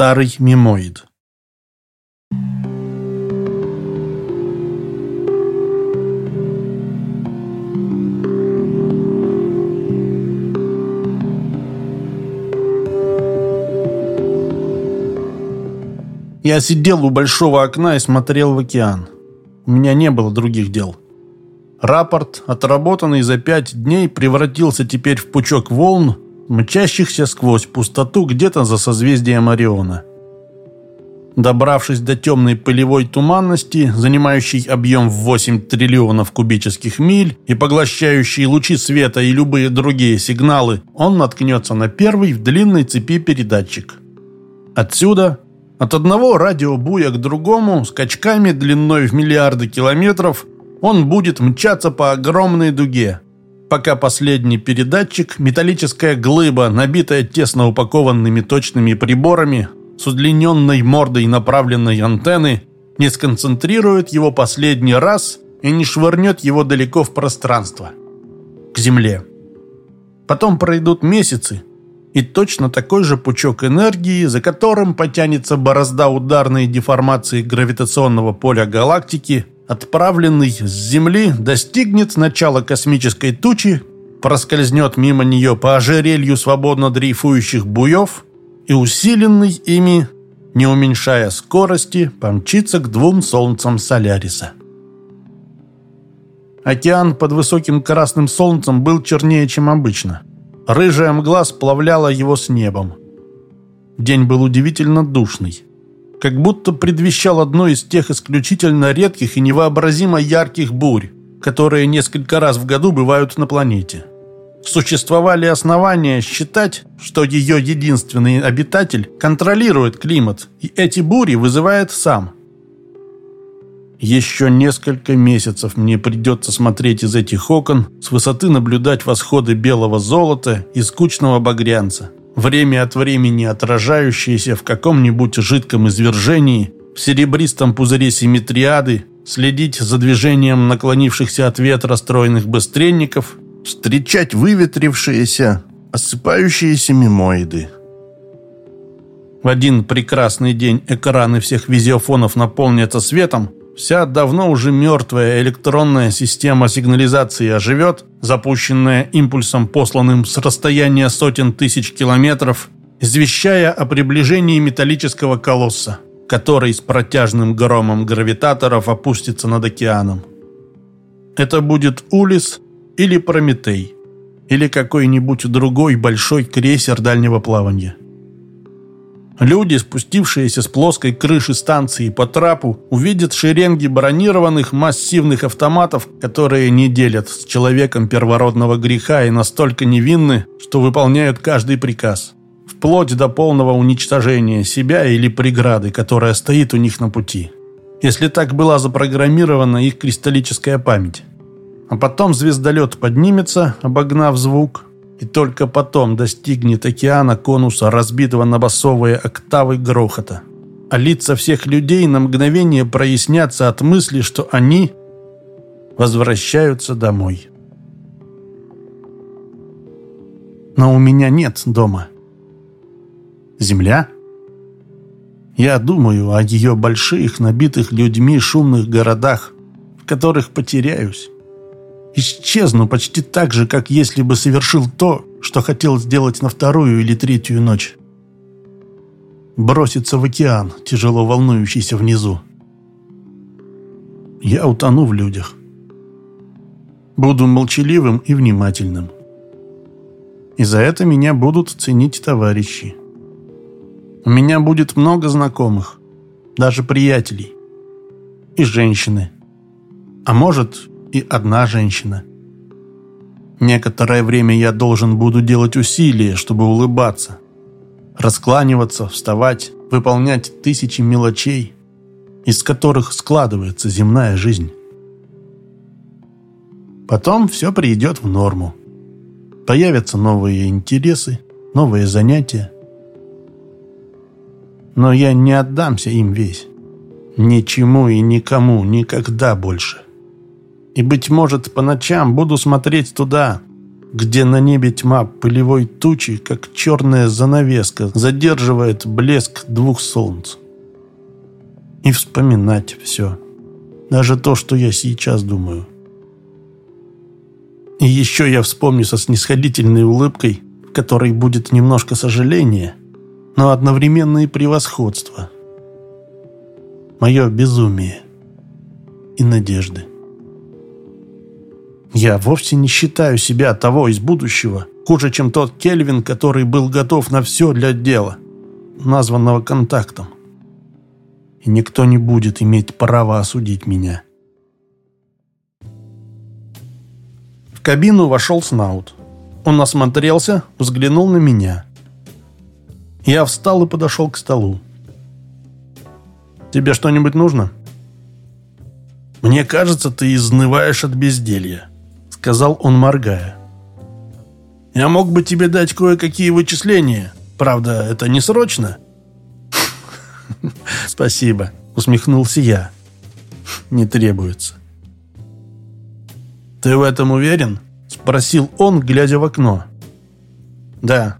Старый мемоид. Я сидел у большого окна и смотрел в океан. У меня не было других дел. Рапорт, отработанный за пять дней, превратился теперь в пучок волн, мчащихся сквозь пустоту где-то за созвездием Ориона. Добравшись до темной пылевой туманности, занимающей объем в 8 триллионов кубических миль и поглощающей лучи света и любые другие сигналы, он наткнется на первый в длинной цепи передатчик. Отсюда, от одного радиобуя к другому, скачками длиной в миллиарды километров, он будет мчаться по огромной дуге, пока последний передатчик, металлическая глыба, набитая тесно упакованными точными приборами, с удлиненной мордой направленной антенны, не сконцентрирует его последний раз и не швырнет его далеко в пространство, к Земле. Потом пройдут месяцы, и точно такой же пучок энергии, за которым потянется борозда ударной деформации гравитационного поля галактики – отправленный с Земли, достигнет начала космической тучи, проскользнет мимо нее по ожерелью свободно дрейфующих буев и, усиленный ими, не уменьшая скорости, помчится к двум солнцам Соляриса. Океан под высоким красным солнцем был чернее, чем обычно. Рыжая мгла сплавляла его с небом. День был удивительно душный как будто предвещал одну из тех исключительно редких и невообразимо ярких бурь, которые несколько раз в году бывают на планете. Существовали основания считать, что ее единственный обитатель контролирует климат, и эти бури вызывает сам. Еще несколько месяцев мне придется смотреть из этих окон, с высоты наблюдать восходы белого золота и скучного багрянца время от времени отражающиеся в каком-нибудь жидком извержении, в серебристом пузыре симметриады, следить за движением наклонившихся от ветра стройных быстренников, встречать выветрившиеся, осыпающиеся мимоиды. В один прекрасный день экраны всех визиофонов наполнятся светом, Вся давно уже мертвая электронная система сигнализации оживет, запущенная импульсом, посланным с расстояния сотен тысяч километров, извещая о приближении металлического колосса, который с протяжным громом гравитаторов опустится над океаном. Это будет Улис или Прометей, или какой-нибудь другой большой крейсер дальнего плавания. Люди, спустившиеся с плоской крыши станции по трапу, увидят шеренги бронированных массивных автоматов, которые не делят с человеком первородного греха и настолько невинны, что выполняют каждый приказ. Вплоть до полного уничтожения себя или преграды, которая стоит у них на пути. Если так была запрограммирована их кристаллическая память. А потом звездолет поднимется, обогнав звук, и только потом достигнет океана конуса, разбитого на басовые октавы грохота. А лица всех людей на мгновение прояснятся от мысли, что они возвращаются домой. Но у меня нет дома. Земля? Я думаю о ее больших, набитых людьми шумных городах, в которых потеряюсь исчезну почти так же, как если бы совершил то, что хотел сделать на вторую или третью ночь. Броситься в океан, тяжело волнующийся внизу. Я утону в людях. Буду молчаливым и внимательным. И за это меня будут ценить товарищи. У меня будет много знакомых, даже приятелей. И женщины. А может, и одна женщина. Некоторое время я должен буду делать усилия, чтобы улыбаться. Раскланиваться, вставать, выполнять тысячи мелочей, из которых складывается земная жизнь. Потом все придет в норму. Появятся новые интересы, новые занятия. Но я не отдамся им весь. Ничему и никому никогда больше. И, быть может, по ночам буду смотреть туда, где на небе тьма пылевой тучи, как черная занавеска, задерживает блеск двух солнц. И вспоминать все. Даже то, что я сейчас думаю. И еще я вспомню со снисходительной улыбкой, в которой будет немножко сожаления, но одновременно и превосходство. Мое безумие и надежды. Я вовсе не считаю себя того из будущего, хуже, чем тот Кельвин, который был готов на все для дела, названного контактом. И никто не будет иметь права осудить меня. В кабину вошел Снаут. Он осмотрелся, взглянул на меня. Я встал и подошел к столу. «Тебе что-нибудь нужно?» «Мне кажется, ты изнываешь от безделья», — сказал он, моргая. «Я мог бы тебе дать кое-какие вычисления. Правда, это не срочно». «Спасибо», — усмехнулся я. «Не требуется». «Ты в этом уверен?» — спросил он, глядя в окно. «Да.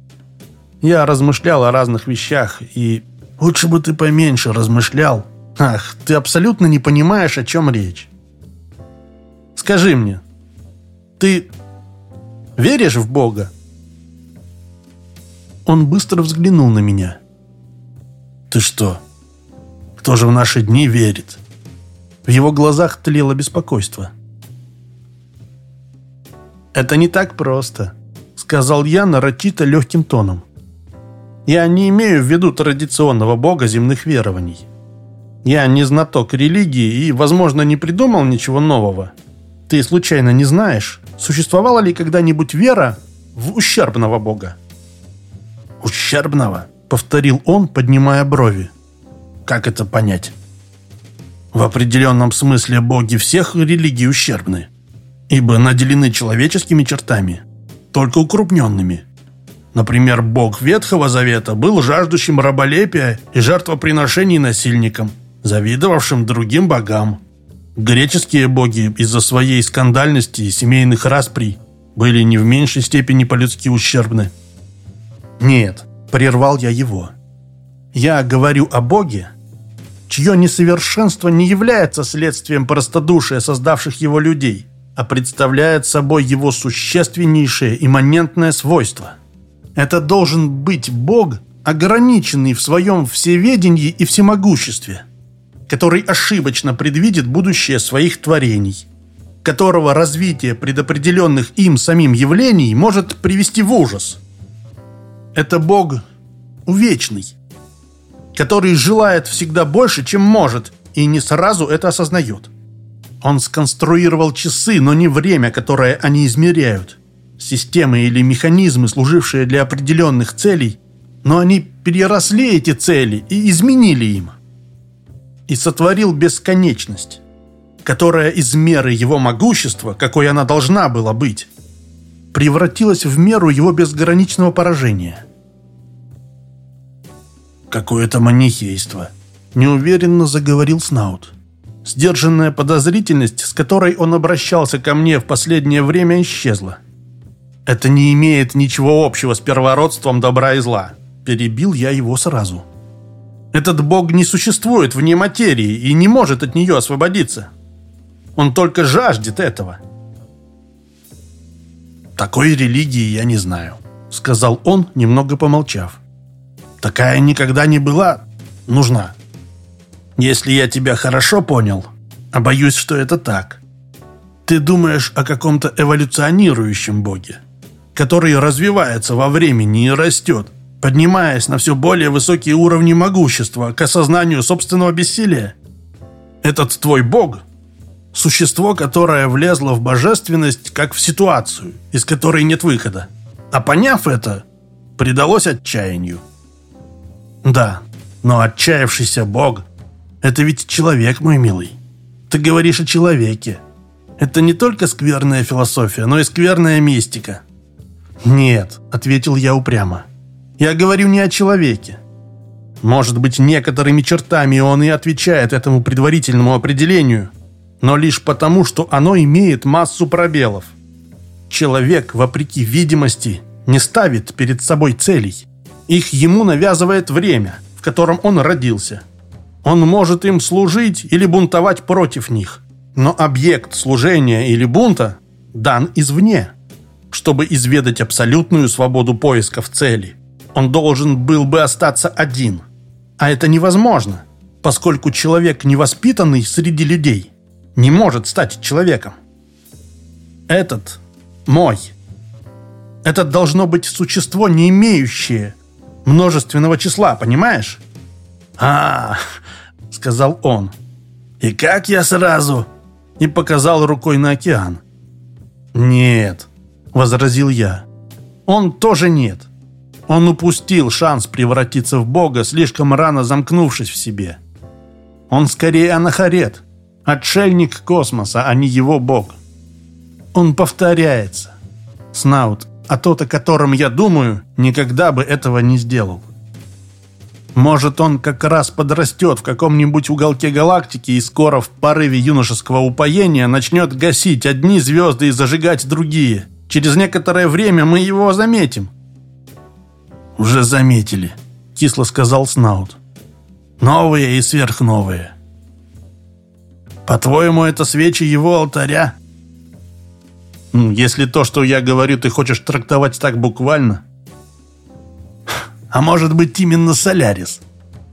Я размышлял о разных вещах, и лучше бы ты поменьше размышлял. Ах, ты абсолютно не понимаешь, о чем речь. Скажи мне, ты веришь в Бога?» Он быстро взглянул на меня. «Ты что? Кто же в наши дни верит?» В его глазах тлело беспокойство. «Это не так просто», — сказал я нарочито легким тоном. «Я не имею в виду традиционного бога земных верований. Я не знаток религии и, возможно, не придумал ничего нового. Ты случайно не знаешь, существовала ли когда-нибудь вера в ущербного бога?» «Ущербного?» — повторил он, поднимая брови. «Как это понять?» «В определенном смысле боги всех религий ущербны» ибо наделены человеческими чертами, только укрупненными. Например, бог Ветхого Завета был жаждущим раболепия и жертвоприношений насильником, завидовавшим другим богам. Греческие боги из-за своей скандальности и семейных расприй были не в меньшей степени по-людски ущербны. «Нет», — прервал я его. «Я говорю о боге, чье несовершенство не является следствием простодушия создавших его людей, а представляет собой его существеннейшее имманентное свойство. Это должен быть Бог, ограниченный в своем всеведении и всемогуществе, который ошибочно предвидит будущее своих творений, которого развитие предопределенных им самим явлений может привести в ужас. Это Бог увечный, который желает всегда больше, чем может, и не сразу это осознает. Он сконструировал часы, но не время, которое они измеряют. Системы или механизмы, служившие для определенных целей, но они переросли эти цели и изменили им. И сотворил бесконечность, которая из меры его могущества, какой она должна была быть, превратилась в меру его безграничного поражения. «Какое-то манихейство», — неуверенно заговорил Снаут. Сдержанная подозрительность, с которой он обращался ко мне в последнее время, исчезла. «Это не имеет ничего общего с первородством добра и зла», – перебил я его сразу. «Этот бог не существует вне материи и не может от нее освободиться. Он только жаждет этого». «Такой религии я не знаю», — сказал он, немного помолчав. «Такая никогда не была нужна». Если я тебя хорошо понял, а боюсь, что это так, ты думаешь о каком-то эволюционирующем боге, который развивается во времени и растет, поднимаясь на все более высокие уровни могущества к осознанию собственного бессилия. Этот твой бог – существо, которое влезло в божественность, как в ситуацию, из которой нет выхода. А поняв это, предалось отчаянию. Да, но отчаявшийся бог это ведь человек, мой милый. Ты говоришь о человеке. Это не только скверная философия, но и скверная мистика. Нет, ответил я упрямо. Я говорю не о человеке. Может быть, некоторыми чертами он и отвечает этому предварительному определению, но лишь потому, что оно имеет массу пробелов. Человек, вопреки видимости, не ставит перед собой целей. Их ему навязывает время, в котором он родился. Он может им служить или бунтовать против них. Но объект служения или бунта дан извне. Чтобы изведать абсолютную свободу поиска в цели, он должен был бы остаться один. А это невозможно, поскольку человек, невоспитанный среди людей, не может стать человеком. Этот мой. Это должно быть существо, не имеющее множественного числа, понимаешь? а сказал он. «И как я сразу?» И показал рукой на океан. «Нет», — возразил я. «Он тоже нет. Он упустил шанс превратиться в Бога, слишком рано замкнувшись в себе. Он скорее анахарет, отшельник космоса, а не его Бог. Он повторяется. Снаут, а тот, о котором я думаю, никогда бы этого не сделал. Может, он как раз подрастет в каком-нибудь уголке галактики и скоро в порыве юношеского упоения начнет гасить одни звезды и зажигать другие. Через некоторое время мы его заметим. «Уже заметили», — кисло сказал Снаут. «Новые и сверхновые». «По-твоему, это свечи его алтаря?» «Если то, что я говорю, ты хочешь трактовать так буквально...» А может быть, именно Солярис?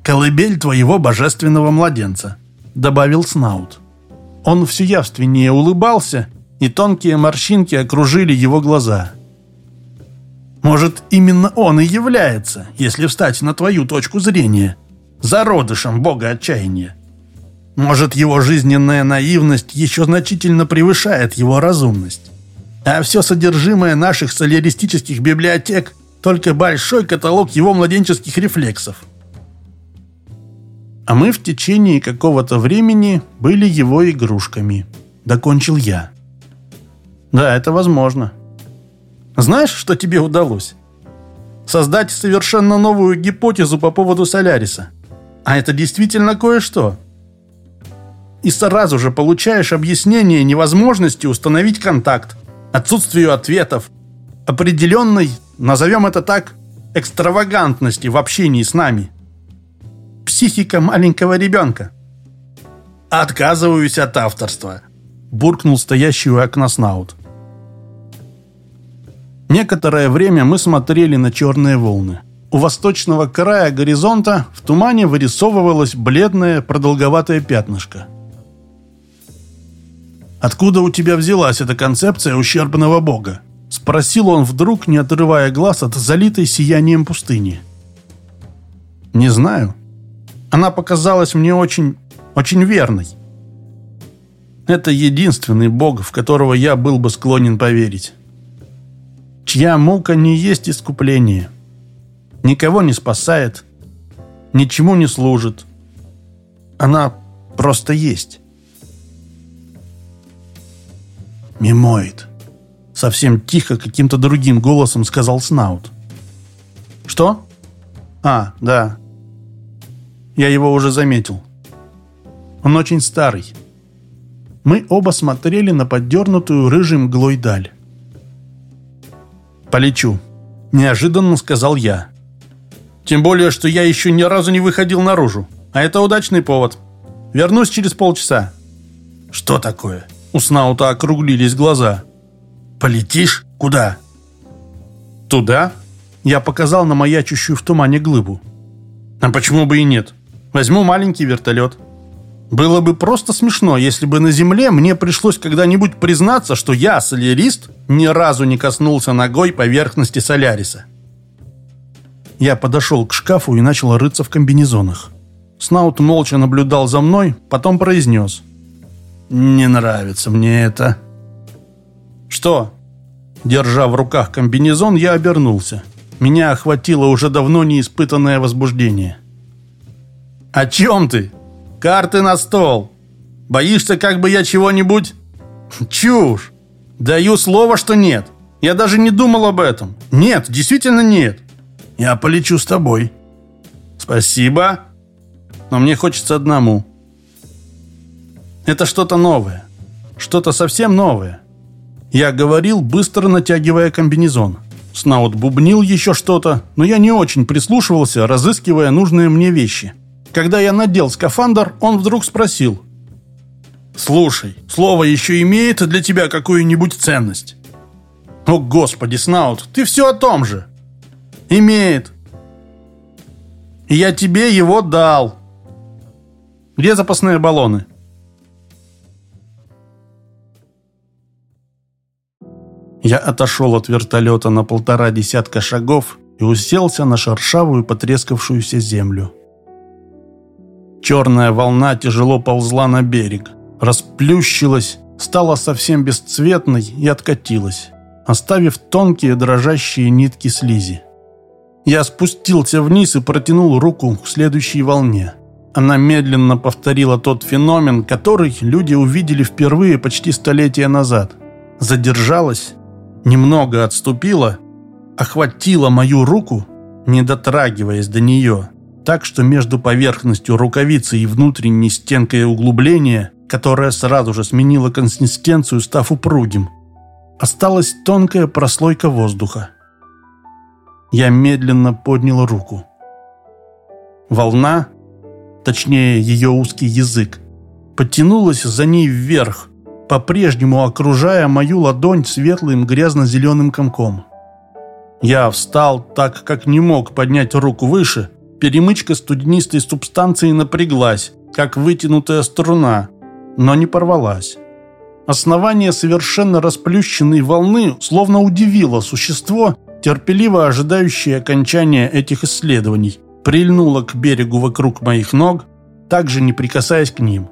Колыбель твоего божественного младенца», — добавил Снаут. Он все явственнее улыбался, и тонкие морщинки окружили его глаза. «Может, именно он и является, если встать на твою точку зрения, зародышем бога отчаяния? Может, его жизненная наивность еще значительно превышает его разумность?» а все содержимое наших соляристических библиотек только большой каталог его младенческих рефлексов. А мы в течение какого-то времени были его игрушками. Докончил я. Да, это возможно. Знаешь, что тебе удалось? Создать совершенно новую гипотезу по поводу Соляриса. А это действительно кое-что. И сразу же получаешь объяснение невозможности установить контакт, отсутствию ответов, определенной назовем это так, экстравагантности в общении с нами. Психика маленького ребенка. «Отказываюсь от авторства», – буркнул стоящий у окна Снаут. Некоторое время мы смотрели на черные волны. У восточного края горизонта в тумане вырисовывалось бледное продолговатое пятнышко. «Откуда у тебя взялась эта концепция ущербного бога?» Спросил он вдруг, не отрывая глаз от залитой сиянием пустыни. «Не знаю. Она показалась мне очень, очень верной. Это единственный бог, в которого я был бы склонен поверить. Чья мука не есть искупление. Никого не спасает, ничему не служит. Она просто есть». «Мимоид», Совсем тихо, каким-то другим голосом сказал Снаут. «Что? А, да. Я его уже заметил. Он очень старый. Мы оба смотрели на поддернутую рыжим мглой даль. «Полечу», — неожиданно сказал я. «Тем более, что я еще ни разу не выходил наружу, а это удачный повод. Вернусь через полчаса». «Что такое?» У Снаута округлились глаза. «Полетишь? Куда?» «Туда?» Я показал на маячущую в тумане глыбу. «А почему бы и нет? Возьму маленький вертолет». Было бы просто смешно, если бы на Земле мне пришлось когда-нибудь признаться, что я, солярист, ни разу не коснулся ногой поверхности Соляриса. Я подошел к шкафу и начал рыться в комбинезонах. Снаут молча наблюдал за мной, потом произнес. «Не нравится мне это». «Что?» Держа в руках комбинезон, я обернулся. Меня охватило уже давно неиспытанное возбуждение. «О чем ты? Карты на стол! Боишься, как бы я чего-нибудь...» «Чушь! Даю слово, что нет. Я даже не думал об этом. Нет, действительно нет. Я полечу с тобой». «Спасибо. Но мне хочется одному. Это что-то новое. Что-то совсем новое. Я говорил, быстро натягивая комбинезон. Снаут бубнил еще что-то, но я не очень прислушивался, разыскивая нужные мне вещи. Когда я надел скафандр, он вдруг спросил. «Слушай, слово еще имеет для тебя какую-нибудь ценность?» «О, Господи, Снаут, ты все о том же!» «Имеет!» «И я тебе его дал!» «Где запасные баллоны?» Я отошел от вертолета на полтора десятка шагов и уселся на шершавую потрескавшуюся землю. Черная волна тяжело ползла на берег, расплющилась, стала совсем бесцветной и откатилась, оставив тонкие дрожащие нитки слизи. Я спустился вниз и протянул руку к следующей волне. Она медленно повторила тот феномен, который люди увидели впервые почти столетия назад. Задержалась немного отступила, охватила мою руку, не дотрагиваясь до нее, так что между поверхностью рукавицы и внутренней стенкой углубления, которая сразу же сменила консистенцию, став упругим, осталась тонкая прослойка воздуха. Я медленно поднял руку. Волна, точнее ее узкий язык, потянулась за ней вверх, по-прежнему окружая мою ладонь светлым грязно-зеленым комком. Я встал так, как не мог поднять руку выше. Перемычка студенистой субстанции напряглась, как вытянутая струна, но не порвалась. Основание совершенно расплющенной волны словно удивило существо, терпеливо ожидающее окончания этих исследований, прильнуло к берегу вокруг моих ног, также не прикасаясь к ним.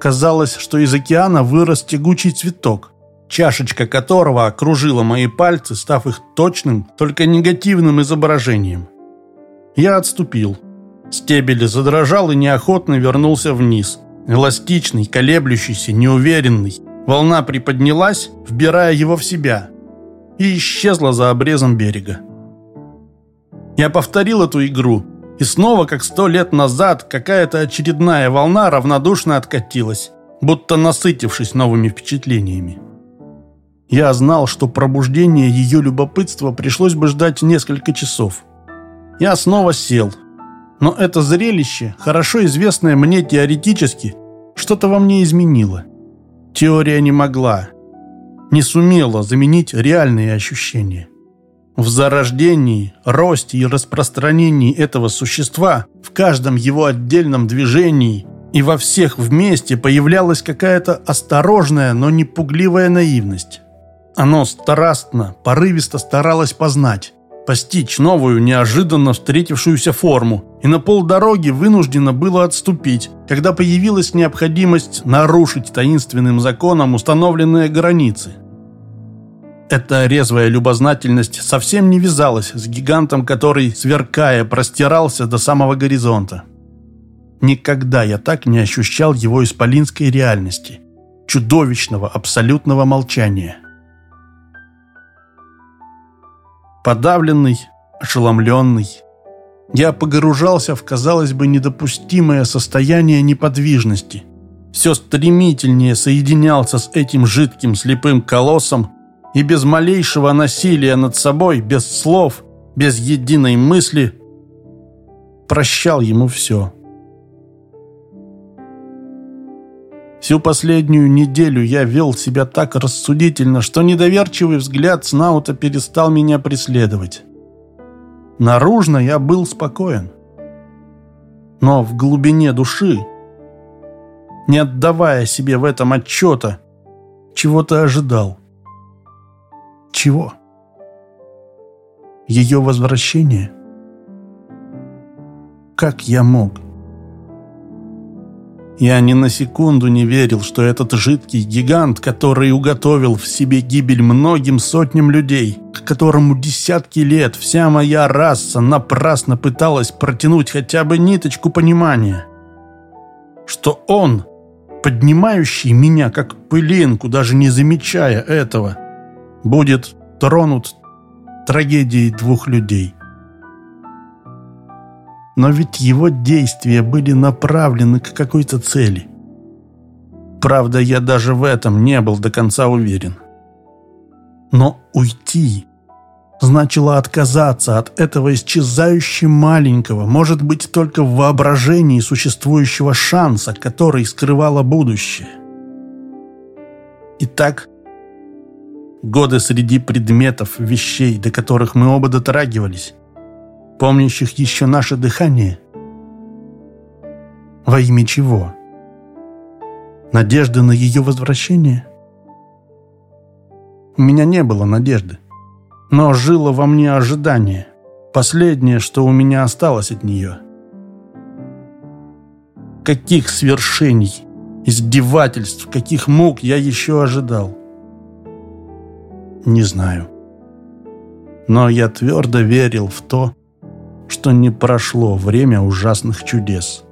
Казалось, что из океана вырос тягучий цветок, чашечка которого окружила мои пальцы, став их точным, только негативным изображением. Я отступил. Стебель задрожал и неохотно вернулся вниз. Эластичный, колеблющийся, неуверенный. Волна приподнялась, вбирая его в себя, и исчезла за обрезом берега. Я повторил эту игру, и снова, как сто лет назад, какая-то очередная волна равнодушно откатилась, будто насытившись новыми впечатлениями. Я знал, что пробуждение ее любопытства пришлось бы ждать несколько часов. Я снова сел. Но это зрелище, хорошо известное мне теоретически, что-то во мне изменило. Теория не могла, не сумела заменить реальные ощущения. В зарождении, росте и распространении этого существа, в каждом его отдельном движении и во всех вместе появлялась какая-то осторожная, но не пугливая наивность. Оно страстно, порывисто старалось познать, постичь новую, неожиданно встретившуюся форму, и на полдороги вынуждено было отступить, когда появилась необходимость нарушить таинственным законом установленные границы – эта резвая любознательность совсем не вязалась с гигантом, который, сверкая, простирался до самого горизонта. Никогда я так не ощущал его исполинской реальности, чудовищного абсолютного молчания. Подавленный, ошеломленный, я погружался в, казалось бы, недопустимое состояние неподвижности. Все стремительнее соединялся с этим жидким слепым колоссом, и без малейшего насилия над собой, без слов, без единой мысли, прощал ему все. Всю последнюю неделю я вел себя так рассудительно, что недоверчивый взгляд Снаута перестал меня преследовать. Наружно я был спокоен. Но в глубине души, не отдавая себе в этом отчета, чего-то ожидал. Чего? Ее возвращение? Как я мог? Я ни на секунду не верил, что этот жидкий гигант, который уготовил в себе гибель многим сотням людей, к которому десятки лет вся моя раса напрасно пыталась протянуть хотя бы ниточку понимания, что он, поднимающий меня как пылинку, даже не замечая этого, будет тронут трагедией двух людей. Но ведь его действия были направлены к какой-то цели. Правда, я даже в этом не был до конца уверен. Но уйти значило отказаться от этого исчезающе маленького, может быть, только в воображении существующего шанса, который скрывало будущее. Итак, годы среди предметов, вещей, до которых мы оба дотрагивались, помнящих еще наше дыхание. Во имя чего? Надежды на ее возвращение? У меня не было надежды. Но жило во мне ожидание. Последнее, что у меня осталось от нее. Каких свершений, издевательств, каких мук я еще ожидал? Не знаю. Но я твердо верил в то, что не прошло время ужасных чудес.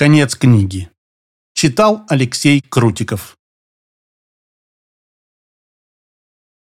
Конец книги. Читал Алексей Крутиков.